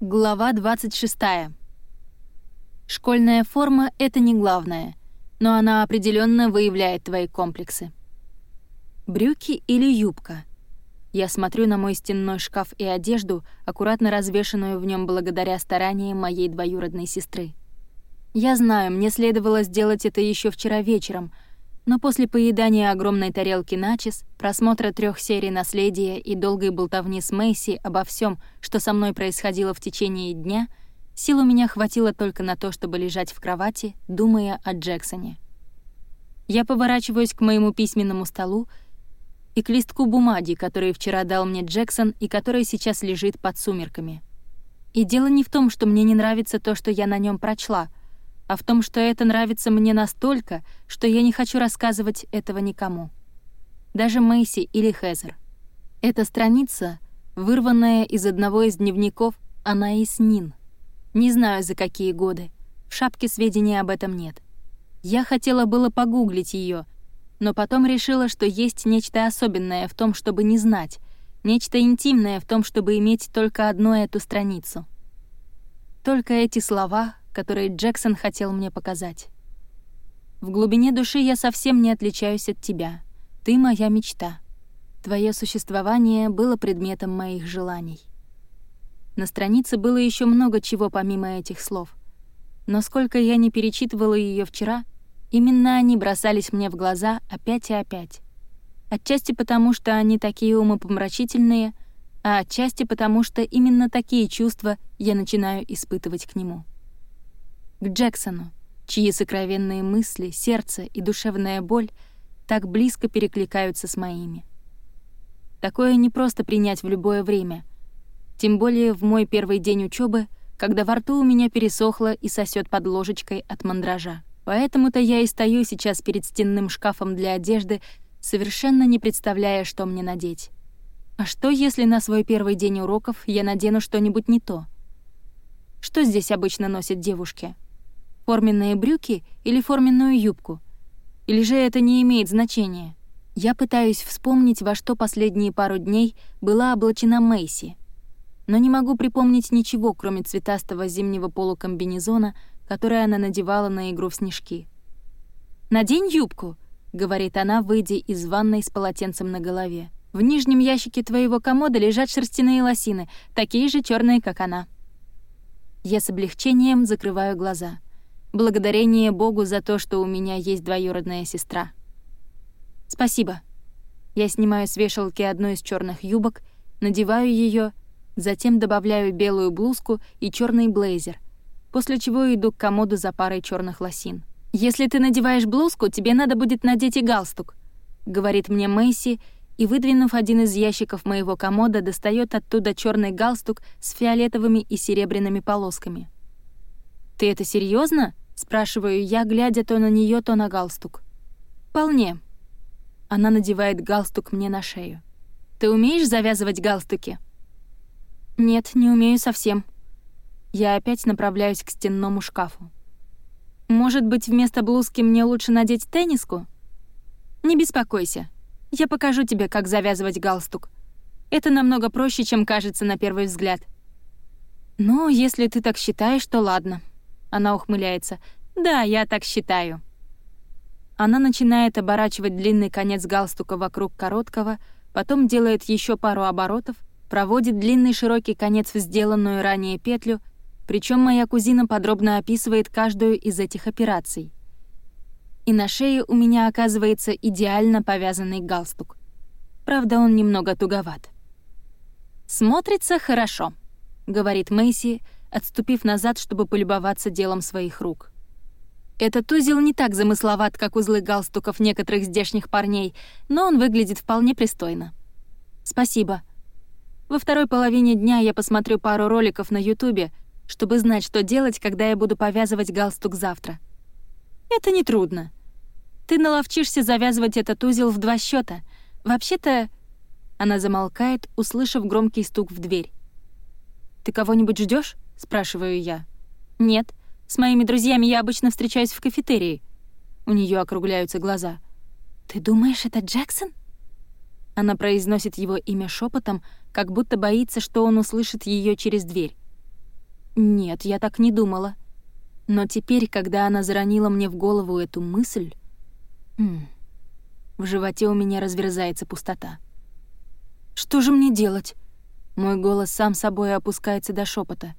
Глава 26. Школьная форма — это не главное, но она определенно выявляет твои комплексы. Брюки или юбка? Я смотрю на мой стенной шкаф и одежду, аккуратно развешанную в нем благодаря стараниям моей двоюродной сестры. Я знаю, мне следовало сделать это еще вчера вечером — но после поедания огромной тарелки начес, просмотра трех серий «Наследия» и долгой болтовни с Мэйси обо всем, что со мной происходило в течение дня, сил у меня хватило только на то, чтобы лежать в кровати, думая о Джексоне. Я поворачиваюсь к моему письменному столу и к листку бумаги, который вчера дал мне Джексон и который сейчас лежит под сумерками. И дело не в том, что мне не нравится то, что я на нем прочла — а в том, что это нравится мне настолько, что я не хочу рассказывать этого никому. Даже Мэйси или Хезер. Эта страница, вырванная из одного из дневников Анаис Нин. Не знаю, за какие годы. В шапке сведений об этом нет. Я хотела было погуглить ее, но потом решила, что есть нечто особенное в том, чтобы не знать, нечто интимное в том, чтобы иметь только одну эту страницу. Только эти слова, которые Джексон хотел мне показать. В глубине души я совсем не отличаюсь от тебя. Ты моя мечта. Твое существование было предметом моих желаний. На странице было еще много чего помимо этих слов. Но сколько я не перечитывала ее вчера, именно они бросались мне в глаза опять и опять. Отчасти потому, что они такие умопомрачительные, а отчасти потому, что именно такие чувства я начинаю испытывать к нему к Джексону, чьи сокровенные мысли, сердце и душевная боль так близко перекликаются с моими. Такое не просто принять в любое время, тем более в мой первый день учебы, когда во рту у меня пересохло и сосет под ложечкой от мандража. Поэтому-то я и стою сейчас перед стенным шкафом для одежды, совершенно не представляя, что мне надеть. А что, если на свой первый день уроков я надену что-нибудь не то? Что здесь обычно носят девушки? Форменные брюки или форменную юбку? Или же это не имеет значения? Я пытаюсь вспомнить, во что последние пару дней была облачена Мэйси. Но не могу припомнить ничего, кроме цветастого зимнего полукомбинезона, который она надевала на игру в снежки. «Надень юбку», — говорит она, выйдя из ванной с полотенцем на голове. «В нижнем ящике твоего комода лежат шерстяные лосины, такие же черные, как она». Я с облегчением закрываю глаза — Благодарение Богу за то, что у меня есть двоюродная сестра. Спасибо. Я снимаю с вешалки одну из черных юбок, надеваю ее, затем добавляю белую блузку и черный блейзер, после чего иду к комоду за парой черных лосин. «Если ты надеваешь блузку, тебе надо будет надеть и галстук», — говорит мне Мэйси, и, выдвинув один из ящиков моего комода, достает оттуда черный галстук с фиолетовыми и серебряными полосками. «Ты это серьезно? Спрашиваю я, глядя то на нее, то на галстук. «Вполне». Она надевает галстук мне на шею. «Ты умеешь завязывать галстуки?» «Нет, не умею совсем». Я опять направляюсь к стенному шкафу. «Может быть, вместо блузки мне лучше надеть тенниску?» «Не беспокойся. Я покажу тебе, как завязывать галстук. Это намного проще, чем кажется на первый взгляд». «Ну, если ты так считаешь, то ладно», она ухмыляется. «Да, я так считаю». Она начинает оборачивать длинный конец галстука вокруг короткого, потом делает еще пару оборотов, проводит длинный широкий конец в сделанную ранее петлю, причем моя кузина подробно описывает каждую из этих операций. И на шее у меня оказывается идеально повязанный галстук. Правда, он немного туговат. «Смотрится хорошо», — говорит Мэйси, — отступив назад, чтобы полюбоваться делом своих рук. Этот узел не так замысловат, как узлы галстуков некоторых здешних парней, но он выглядит вполне пристойно. Спасибо. Во второй половине дня я посмотрю пару роликов на Ютубе, чтобы знать, что делать, когда я буду повязывать галстук завтра. Это не трудно. Ты наловчишься завязывать этот узел в два счета. Вообще-то... Она замолкает, услышав громкий стук в дверь. «Ты кого-нибудь ждешь? — спрашиваю я. «Нет. С моими друзьями я обычно встречаюсь в кафетерии». У нее округляются глаза. «Ты думаешь, это Джексон?» Она произносит его имя шепотом, как будто боится, что он услышит ее через дверь. Нет, я так не думала. Но теперь, когда она заронила мне в голову эту мысль... М в животе у меня разверзается пустота. «Что же мне делать?» Мой голос сам собой опускается до шепота.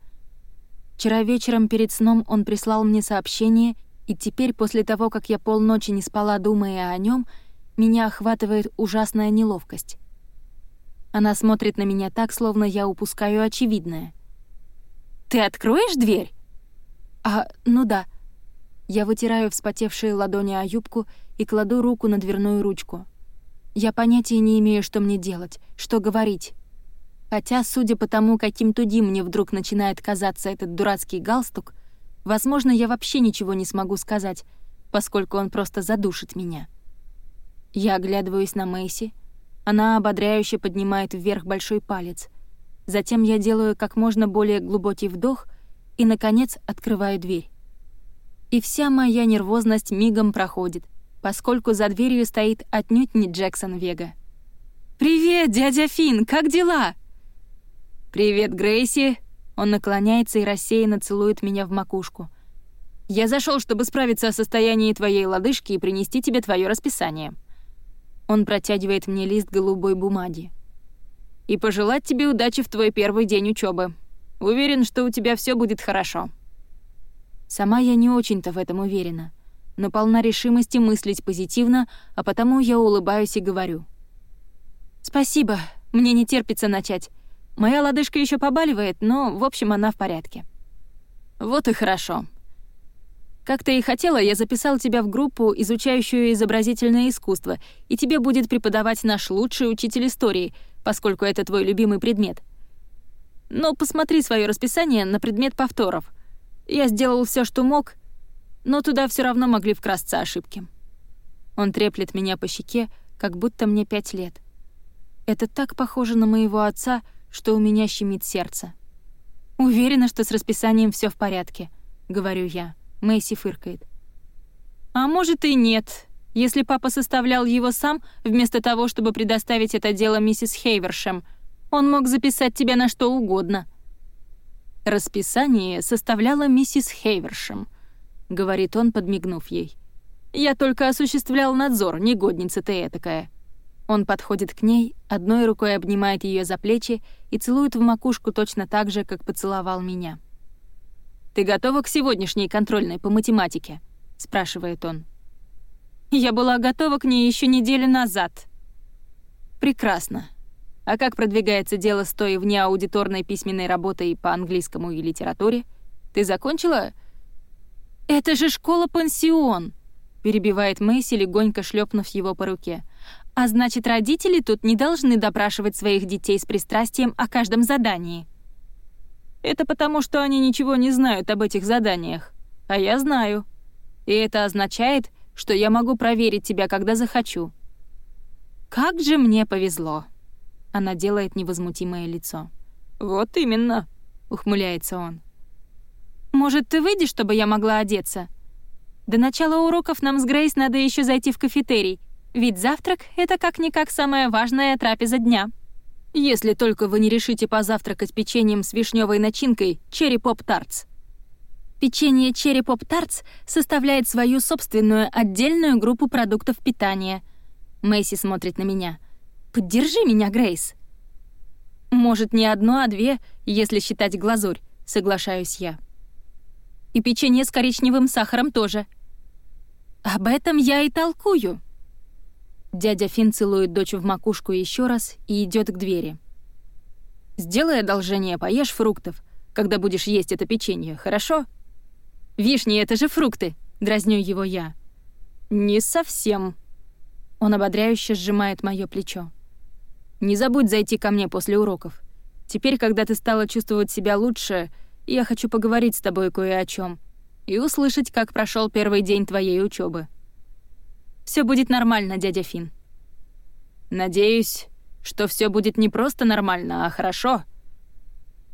Вчера вечером перед сном он прислал мне сообщение, и теперь, после того, как я полночи не спала, думая о нем, меня охватывает ужасная неловкость. Она смотрит на меня так, словно я упускаю очевидное. «Ты откроешь дверь?» «А, ну да». Я вытираю вспотевшие ладони о юбку и кладу руку на дверную ручку. Я понятия не имею, что мне делать, что говорить. Хотя, судя по тому, каким тудим мне вдруг начинает казаться этот дурацкий галстук, возможно, я вообще ничего не смогу сказать, поскольку он просто задушит меня. Я оглядываюсь на Мэйси. Она ободряюще поднимает вверх большой палец. Затем я делаю как можно более глубокий вдох и, наконец, открываю дверь. И вся моя нервозность мигом проходит, поскольку за дверью стоит отнюдь не Джексон Вега. «Привет, дядя Финн, как дела?» «Привет, Грейси!» Он наклоняется и рассеянно целует меня в макушку. «Я зашел, чтобы справиться о состоянии твоей лодыжки и принести тебе твое расписание». Он протягивает мне лист голубой бумаги. «И пожелать тебе удачи в твой первый день учебы. Уверен, что у тебя все будет хорошо». Сама я не очень-то в этом уверена, но полна решимости мыслить позитивно, а потому я улыбаюсь и говорю. «Спасибо, мне не терпится начать. Моя лодыжка еще побаливает, но, в общем, она в порядке. Вот и хорошо. Как ты и хотела, я записал тебя в группу, изучающую изобразительное искусство, и тебе будет преподавать наш лучший учитель истории, поскольку это твой любимый предмет. Но посмотри свое расписание на предмет повторов. Я сделал все, что мог, но туда все равно могли вкрасться ошибки. Он треплет меня по щеке, как будто мне пять лет. Это так похоже на моего отца — что у меня щемит сердце. «Уверена, что с расписанием все в порядке», — говорю я. Мэйси фыркает. «А может и нет, если папа составлял его сам, вместо того, чтобы предоставить это дело миссис Хейвершем. Он мог записать тебя на что угодно». «Расписание составляла миссис Хейвершем», — говорит он, подмигнув ей. «Я только осуществлял надзор, негодница ты этакая». Он подходит к ней, одной рукой обнимает ее за плечи и целует в макушку точно так же, как поцеловал меня. «Ты готова к сегодняшней контрольной по математике?» — спрашивает он. «Я была готова к ней еще неделю назад». «Прекрасно. А как продвигается дело с той внеаудиторной письменной работой по английскому и литературе? Ты закончила?» «Это же школа-пансион!» — перебивает Мэйси, легонько шлепнув его по руке. А значит, родители тут не должны допрашивать своих детей с пристрастием о каждом задании. Это потому, что они ничего не знают об этих заданиях. А я знаю. И это означает, что я могу проверить тебя, когда захочу. Как же мне повезло. Она делает невозмутимое лицо. Вот именно, ухмыляется он. Может, ты выйдешь, чтобы я могла одеться? До начала уроков нам с Грейс надо еще зайти в кафетерий, ведь завтрак — это как-никак самая важная трапеза дня. Если только вы не решите позавтракать печеньем с вишневой начинкой Черри Поп Тартс. Печенье Черри Поп Тартс составляет свою собственную отдельную группу продуктов питания. Мэйси смотрит на меня. «Поддержи меня, Грейс». «Может, не одно, а две, если считать глазурь», — соглашаюсь я. «И печенье с коричневым сахаром тоже». «Об этом я и толкую», Дядя Фин целует дочь в макушку еще раз и идет к двери. «Сделай одолжение, поешь фруктов, когда будешь есть это печенье, хорошо?» «Вишни — это же фрукты!» — дразню его я. «Не совсем». Он ободряюще сжимает мое плечо. «Не забудь зайти ко мне после уроков. Теперь, когда ты стала чувствовать себя лучше, я хочу поговорить с тобой кое о чем и услышать, как прошел первый день твоей учебы. Все будет нормально, дядя Фин. Надеюсь, что все будет не просто нормально, а хорошо.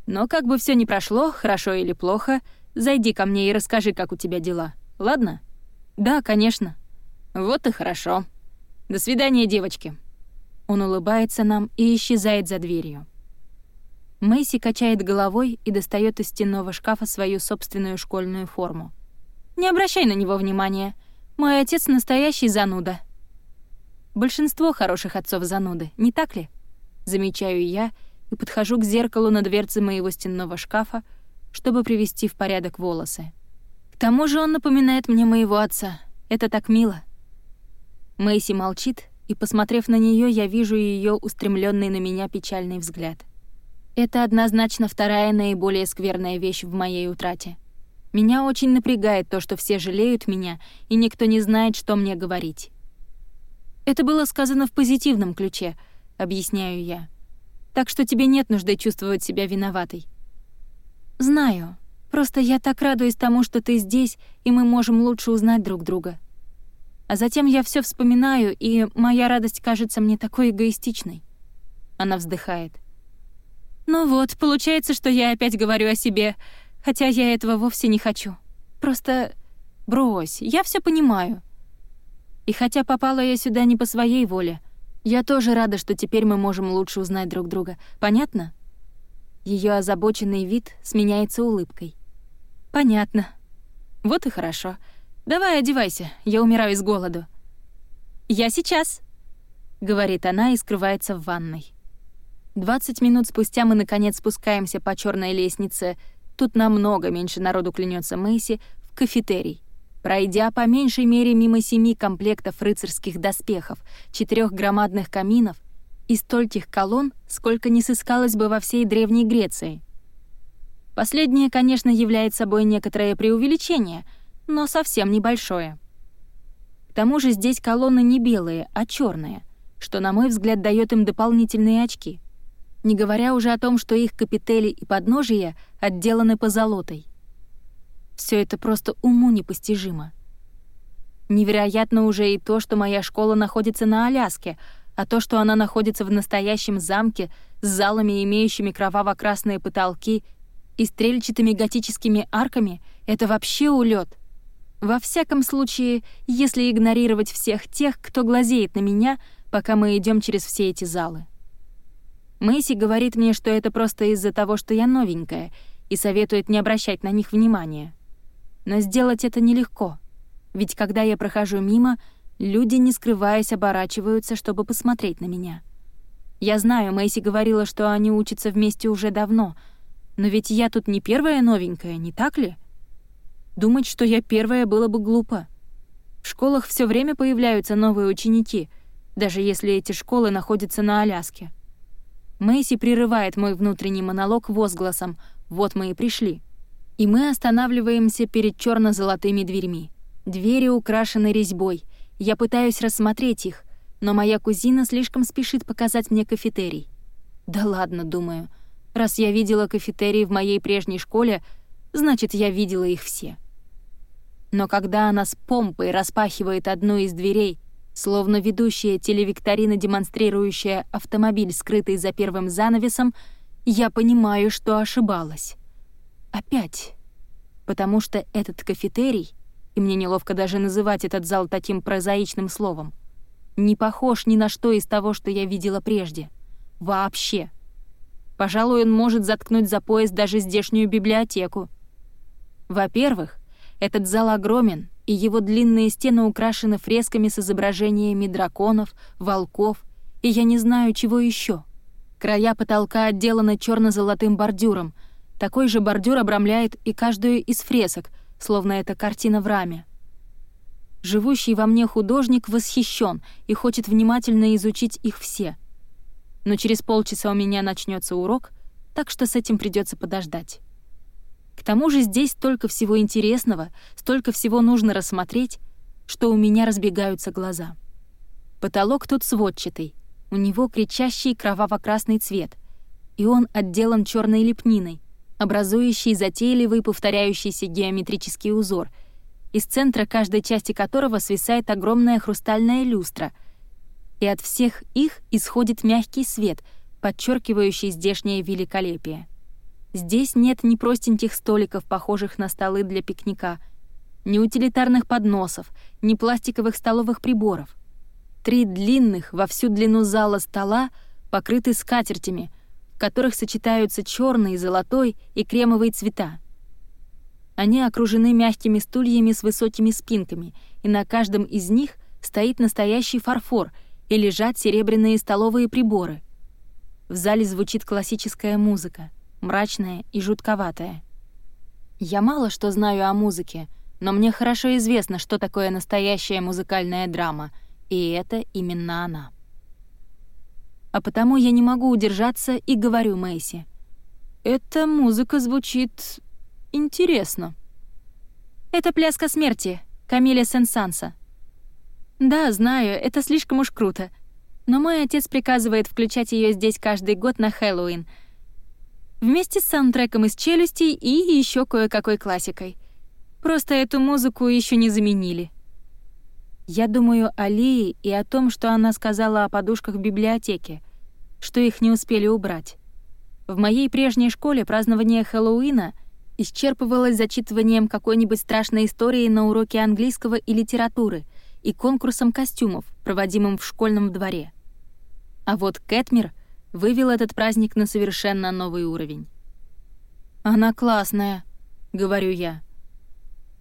Но как бы все ни прошло, хорошо или плохо, зайди ко мне и расскажи, как у тебя дела. Ладно? Да, конечно. Вот и хорошо. До свидания, девочки. Он улыбается нам и исчезает за дверью. Мэйси качает головой и достает из стенного шкафа свою собственную школьную форму. «Не обращай на него внимания. Мой отец настоящий зануда». Большинство хороших отцов зануды, не так ли? Замечаю я и подхожу к зеркалу на дверце моего стенного шкафа, чтобы привести в порядок волосы. К тому же он напоминает мне моего отца. Это так мило. Мэйси молчит, и, посмотрев на нее, я вижу ее устремленный на меня печальный взгляд. Это однозначно вторая наиболее скверная вещь в моей утрате. Меня очень напрягает то, что все жалеют меня, и никто не знает, что мне говорить. Это было сказано в позитивном ключе, объясняю я. Так что тебе нет нужды чувствовать себя виноватой. Знаю. Просто я так радуюсь тому, что ты здесь, и мы можем лучше узнать друг друга. А затем я все вспоминаю, и моя радость кажется мне такой эгоистичной. Она вздыхает. Ну вот, получается, что я опять говорю о себе, хотя я этого вовсе не хочу. Просто брось, я все понимаю. И хотя попала я сюда не по своей воле, я тоже рада, что теперь мы можем лучше узнать друг друга. Понятно? Ее озабоченный вид сменяется улыбкой. Понятно. Вот и хорошо. Давай одевайся, я умираю с голоду. Я сейчас, говорит она и скрывается в ванной. 20 минут спустя мы наконец спускаемся по черной лестнице. Тут намного меньше народу клянется Мэйси в кафетерий. Пройдя по меньшей мере мимо семи комплектов рыцарских доспехов, четырех громадных каминов и стольких колонн, сколько не сыскалось бы во всей Древней Греции. Последнее, конечно, является собой некоторое преувеличение, но совсем небольшое. К тому же здесь колонны не белые, а черные, что, на мой взгляд, дает им дополнительные очки — не говоря уже о том, что их капители и подножия отделаны позолотой. Все это просто уму непостижимо. Невероятно уже и то, что моя школа находится на Аляске, а то, что она находится в настоящем замке с залами, имеющими кроваво-красные потолки и стрельчатыми готическими арками, это вообще улет. Во всяком случае, если игнорировать всех тех, кто глазеет на меня, пока мы идем через все эти залы. Мэйси говорит мне, что это просто из-за того, что я новенькая, и советует не обращать на них внимания. Но сделать это нелегко, ведь когда я прохожу мимо, люди, не скрываясь, оборачиваются, чтобы посмотреть на меня. Я знаю, Мэйси говорила, что они учатся вместе уже давно, но ведь я тут не первая новенькая, не так ли? Думать, что я первая, было бы глупо. В школах все время появляются новые ученики, даже если эти школы находятся на Аляске. Мэйси прерывает мой внутренний монолог возгласом «Вот мы и пришли». И мы останавливаемся перед черно золотыми дверьми. Двери украшены резьбой. Я пытаюсь рассмотреть их, но моя кузина слишком спешит показать мне кафетерий. Да ладно, думаю. Раз я видела кафетерий в моей прежней школе, значит, я видела их все. Но когда она с помпой распахивает одну из дверей Словно ведущая телевикторина, демонстрирующая автомобиль, скрытый за первым занавесом, я понимаю, что ошибалась. Опять. Потому что этот кафетерий, и мне неловко даже называть этот зал таким прозаичным словом, не похож ни на что из того, что я видела прежде. Вообще. Пожалуй, он может заткнуть за пояс даже здешнюю библиотеку. Во-первых, этот зал огромен — и его длинные стены украшены фресками с изображениями драконов, волков и я не знаю чего еще. Края потолка отделаны черно золотым бордюром. Такой же бордюр обрамляет и каждую из фресок, словно это картина в раме. Живущий во мне художник восхищен и хочет внимательно изучить их все. Но через полчаса у меня начнется урок, так что с этим придется подождать. К тому же здесь столько всего интересного, столько всего нужно рассмотреть, что у меня разбегаются глаза. Потолок тут сводчатый, у него кричащий кроваво-красный цвет, и он отделан черной лепниной, образующей затейливый повторяющийся геометрический узор, из центра каждой части которого свисает огромная хрустальная люстра, и от всех их исходит мягкий свет, подчеркивающий здешнее великолепие. Здесь нет ни простеньких столиков, похожих на столы для пикника, ни утилитарных подносов, ни пластиковых столовых приборов. Три длинных во всю длину зала стола покрыты скатертями, в которых сочетаются черный, золотой и кремовый цвета. Они окружены мягкими стульями с высокими спинками, и на каждом из них стоит настоящий фарфор и лежат серебряные столовые приборы. В зале звучит классическая музыка, мрачная и жутковатая. Я мало что знаю о музыке, но мне хорошо известно, что такое настоящая музыкальная драма, и это именно она. А потому я не могу удержаться и говорю Мэйси. «Эта музыка звучит интересно». «Это пляска смерти, Камиля Сен-Санса». «Да, знаю, это слишком уж круто. Но мой отец приказывает включать ее здесь каждый год на Хэллоуин. Вместе с саундтреком из «Челюстей» и еще кое-какой классикой. Просто эту музыку еще не заменили. Я думаю о Лии и о том, что она сказала о подушках в библиотеке, что их не успели убрать. В моей прежней школе празднование Хэллоуина — исчерпывалась зачитыванием какой-нибудь страшной истории на уроке английского и литературы и конкурсом костюмов, проводимым в школьном дворе. А вот Кэтмир вывел этот праздник на совершенно новый уровень. «Она классная», — говорю я.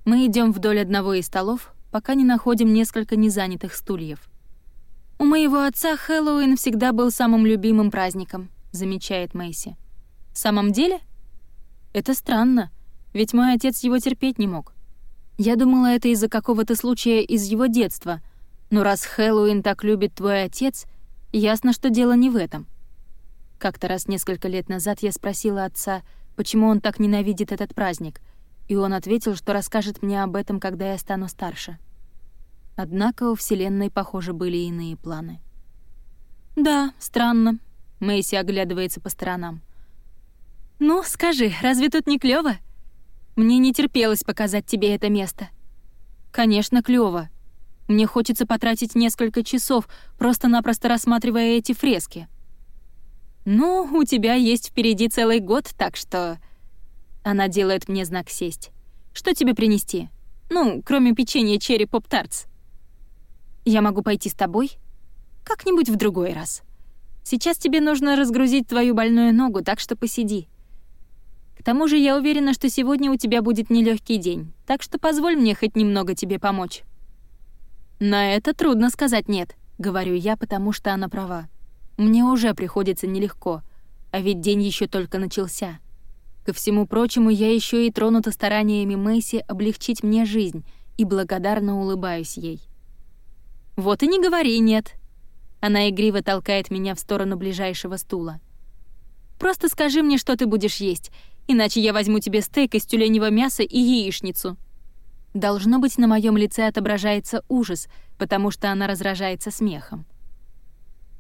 Мы идем вдоль одного из столов, пока не находим несколько незанятых стульев. «У моего отца Хэллоуин всегда был самым любимым праздником», — замечает Мэйси. «В самом деле?» Это странно, ведь мой отец его терпеть не мог. Я думала, это из-за какого-то случая из его детства, но раз Хэллоуин так любит твой отец, ясно, что дело не в этом. Как-то раз несколько лет назад я спросила отца, почему он так ненавидит этот праздник, и он ответил, что расскажет мне об этом, когда я стану старше. Однако у Вселенной, похоже, были иные планы. «Да, странно», — Мэйси оглядывается по сторонам. «Ну, скажи, разве тут не клёво? Мне не терпелось показать тебе это место». «Конечно, клёво. Мне хочется потратить несколько часов, просто-напросто рассматривая эти фрески». «Ну, у тебя есть впереди целый год, так что...» Она делает мне знак сесть. «Что тебе принести? Ну, кроме печенья черри поп-тартс». «Я могу пойти с тобой?» «Как-нибудь в другой раз. Сейчас тебе нужно разгрузить твою больную ногу, так что посиди». К тому же я уверена, что сегодня у тебя будет нелегкий день, так что позволь мне хоть немного тебе помочь». «На это трудно сказать «нет», — говорю я, потому что она права. Мне уже приходится нелегко, а ведь день еще только начался. Ко всему прочему, я еще и тронута стараниями Мэйси облегчить мне жизнь и благодарно улыбаюсь ей. «Вот и не говори «нет». Она игриво толкает меня в сторону ближайшего стула. «Просто скажи мне, что ты будешь есть, иначе я возьму тебе стейк из тюленевого мяса и яичницу». Должно быть, на моем лице отображается ужас, потому что она разражается смехом.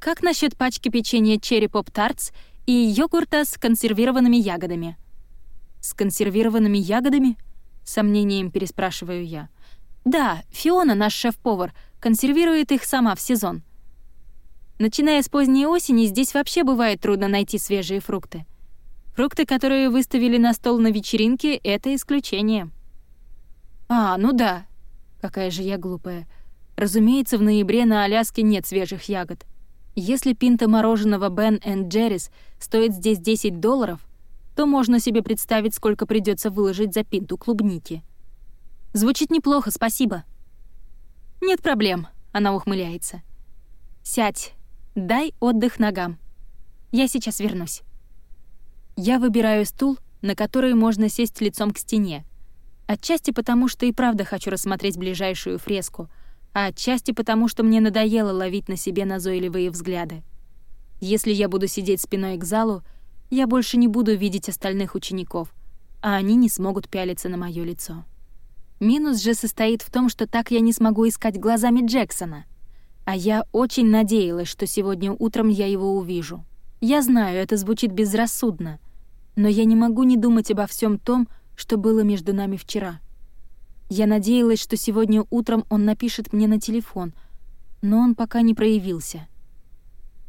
«Как насчет пачки печенья Черри Поп Тартс и йогурта с консервированными ягодами?» «С консервированными ягодами?» — сомнением переспрашиваю я. «Да, Фиона, наш шеф-повар, консервирует их сама в сезон. Начиная с поздней осени здесь вообще бывает трудно найти свежие фрукты. Фрукты, которые выставили на стол на вечеринке, — это исключение. А, ну да. Какая же я глупая. Разумеется, в ноябре на Аляске нет свежих ягод. Если пинта мороженого Ben Jerry's стоит здесь 10 долларов, то можно себе представить, сколько придется выложить за пинту клубники. Звучит неплохо, спасибо. Нет проблем, она ухмыляется. Сядь, дай отдых ногам. Я сейчас вернусь. Я выбираю стул, на который можно сесть лицом к стене. Отчасти потому, что и правда хочу рассмотреть ближайшую фреску, а отчасти потому, что мне надоело ловить на себе назойливые взгляды. Если я буду сидеть спиной к залу, я больше не буду видеть остальных учеников, а они не смогут пялиться на моё лицо. Минус же состоит в том, что так я не смогу искать глазами Джексона. А я очень надеялась, что сегодня утром я его увижу. Я знаю, это звучит безрассудно, но я не могу не думать обо всем том, что было между нами вчера. Я надеялась, что сегодня утром он напишет мне на телефон, но он пока не проявился.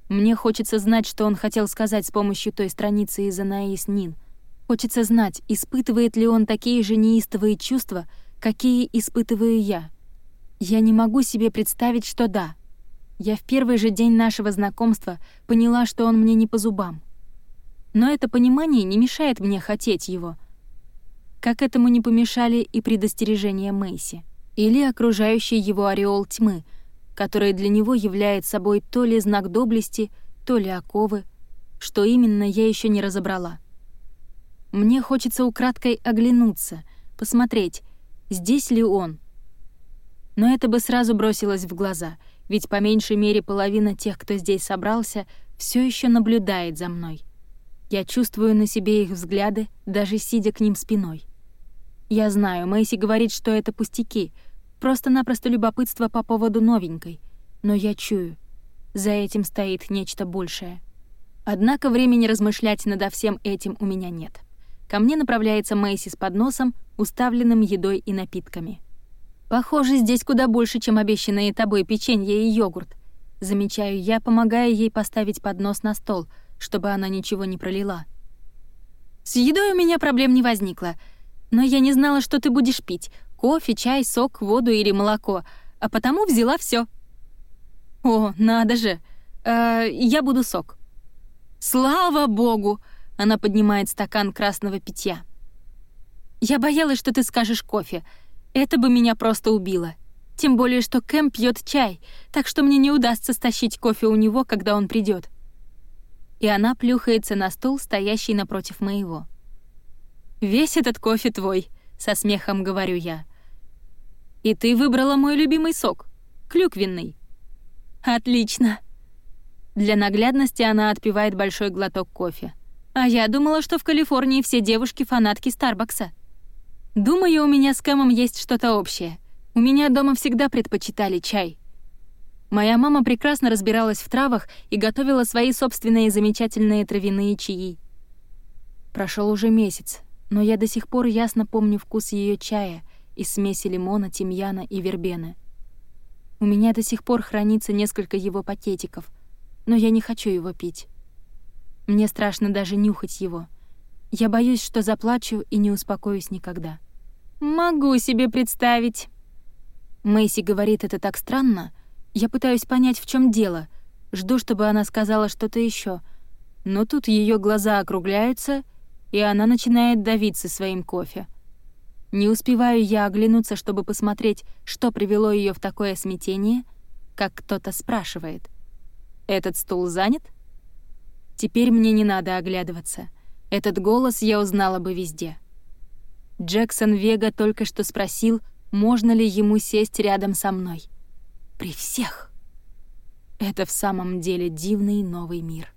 Мне хочется знать, что он хотел сказать с помощью той страницы из Анаис Нин. Хочется знать, испытывает ли он такие же неистовые чувства, какие испытываю я. Я не могу себе представить, что да. Я в первый же день нашего знакомства поняла, что он мне не по зубам. Но это понимание не мешает мне хотеть его. Как этому не помешали и предостережения Мэйси. Или окружающий его ореол тьмы, который для него является собой то ли знак доблести, то ли оковы, что именно я еще не разобрала. Мне хочется украдкой оглянуться, посмотреть, здесь ли он. Но это бы сразу бросилось в глаза, ведь по меньшей мере половина тех, кто здесь собрался, все еще наблюдает за мной. Я чувствую на себе их взгляды, даже сидя к ним спиной. Я знаю, Мэйси говорит, что это пустяки, просто-напросто любопытство по поводу новенькой, но я чую, за этим стоит нечто большее. Однако времени размышлять над всем этим у меня нет. Ко мне направляется Мэйси с подносом, уставленным едой и напитками. «Похоже, здесь куда больше, чем обещанные тобой печенье и йогурт», замечаю я, помогая ей поставить поднос на стол, чтобы она ничего не пролила. «С едой у меня проблем не возникло, но я не знала, что ты будешь пить — кофе, чай, сок, воду или молоко, а потому взяла все. «О, надо же! Э, я буду сок». «Слава богу!» Она поднимает стакан красного питья. «Я боялась, что ты скажешь кофе. Это бы меня просто убило. Тем более, что Кэм пьет чай, так что мне не удастся стащить кофе у него, когда он придет. И она плюхается на стул, стоящий напротив моего. «Весь этот кофе твой», — со смехом говорю я. «И ты выбрала мой любимый сок, клюквенный». «Отлично». Для наглядности она отпивает большой глоток кофе. А я думала, что в Калифорнии все девушки фанатки Старбакса. Думаю, у меня с Кэмом есть что-то общее. У меня дома всегда предпочитали чай. Моя мама прекрасно разбиралась в травах и готовила свои собственные замечательные травяные чаи. Прошел уже месяц, но я до сих пор ясно помню вкус ее чая из смеси лимона, тимьяна и вербены. У меня до сих пор хранится несколько его пакетиков, но я не хочу его пить. Мне страшно даже нюхать его. Я боюсь, что заплачу и не успокоюсь никогда. «Могу себе представить». Мэйси говорит это так странно. Я пытаюсь понять, в чем дело. Жду, чтобы она сказала что-то еще. Но тут ее глаза округляются, и она начинает давиться своим кофе. Не успеваю я оглянуться, чтобы посмотреть, что привело ее в такое смятение, как кто-то спрашивает. «Этот стул занят?» Теперь мне не надо оглядываться. Этот голос я узнала бы везде. Джексон Вега только что спросил, можно ли ему сесть рядом со мной. При всех. Это в самом деле дивный новый мир.